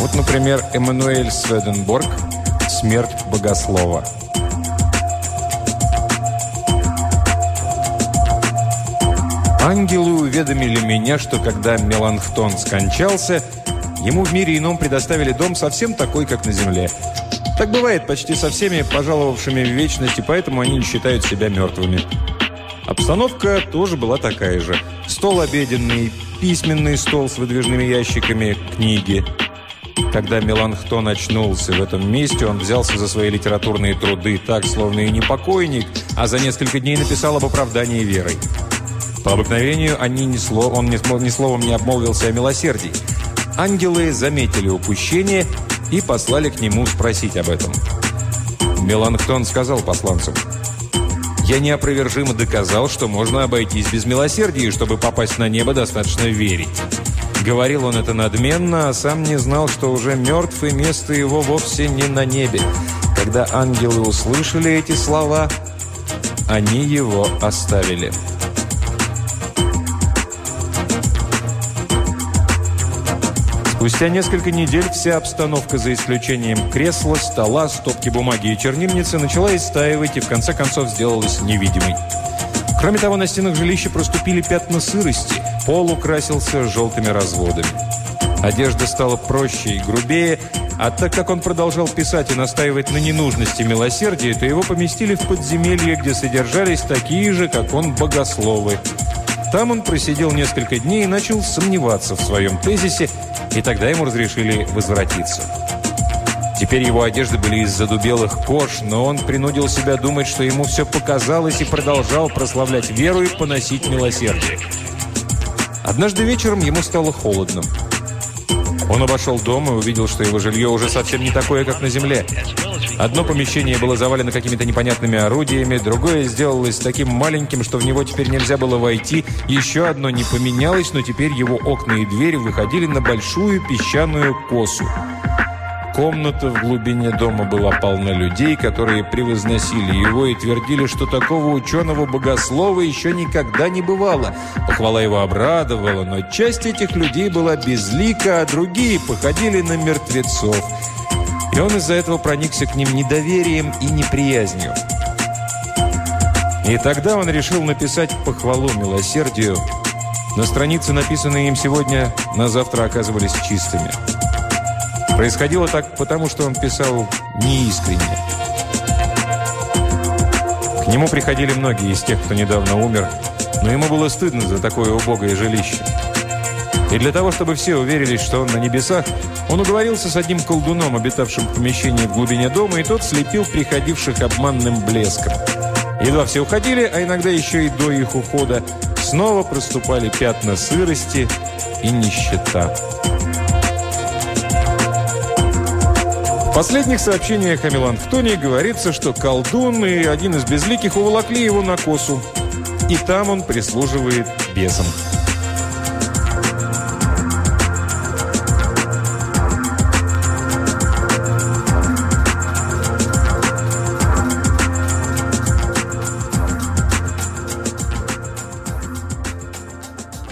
Вот, например, Эммануэль Сведенборг «Смерть богослова». Ангелы уведомили меня, что когда Меланхтон скончался, ему в мире ином предоставили дом совсем такой, как на земле. Так бывает почти со всеми пожаловавшими в вечность, и поэтому они не считают себя мертвыми. Обстановка тоже была такая же. Стол обеденный, письменный стол с выдвижными ящиками, книги. Когда Меланхтон очнулся в этом месте, он взялся за свои литературные труды так, словно и не покойник, а за несколько дней написал об оправдании верой. По обыкновению они ни слов, он ни, ни словом не обмолвился о милосердии. Ангелы заметили упущение и послали к нему спросить об этом. Меланхтон сказал посланцу, «Я неопровержимо доказал, что можно обойтись без милосердия, чтобы попасть на небо достаточно верить». Говорил он это надменно, а сам не знал, что уже мертв, и место его вовсе не на небе. Когда ангелы услышали эти слова, они его оставили. Спустя несколько недель вся обстановка, за исключением кресла, стола, стопки бумаги и чернильницы, начала истаивать и в конце концов сделалась невидимой. Кроме того, на стенах жилища проступили пятна сырости, пол украсился желтыми разводами. Одежда стала проще и грубее, а так как он продолжал писать и настаивать на ненужности милосердия, то его поместили в подземелье, где содержались такие же, как он, богословы. Там он просидел несколько дней и начал сомневаться в своем тезисе, и тогда ему разрешили возвратиться. Теперь его одежды были из задубелых кож, но он принудил себя думать, что ему все показалось и продолжал прославлять веру и поносить милосердие. Однажды вечером ему стало холодно. Он обошел дом и увидел, что его жилье уже совсем не такое, как на земле. Одно помещение было завалено какими-то непонятными орудиями, другое сделалось таким маленьким, что в него теперь нельзя было войти, еще одно не поменялось, но теперь его окна и двери выходили на большую песчаную косу. Комната в глубине дома была полна людей, которые превозносили его и твердили, что такого ученого богослова еще никогда не бывало. Похвала его обрадовала, но часть этих людей была безлика, а другие походили на мертвецов. И он из-за этого проникся к ним недоверием и неприязнью. И тогда он решил написать похвалу милосердию, но страницы, написанные им сегодня, на завтра оказывались чистыми. Происходило так потому, что он писал неискренне. К нему приходили многие из тех, кто недавно умер, но ему было стыдно за такое убогое жилище. И для того, чтобы все уверились, что он на небесах, он уговорился с одним колдуном, обитавшим в помещении в глубине дома, и тот слепил приходивших обманным блеском. Едва все уходили, а иногда еще и до их ухода, снова проступали пятна сырости и нищета. Последних сообщениях о Меланхтоне говорится, что колдун и один из безликих уволокли его на косу. И там он прислуживает бесам.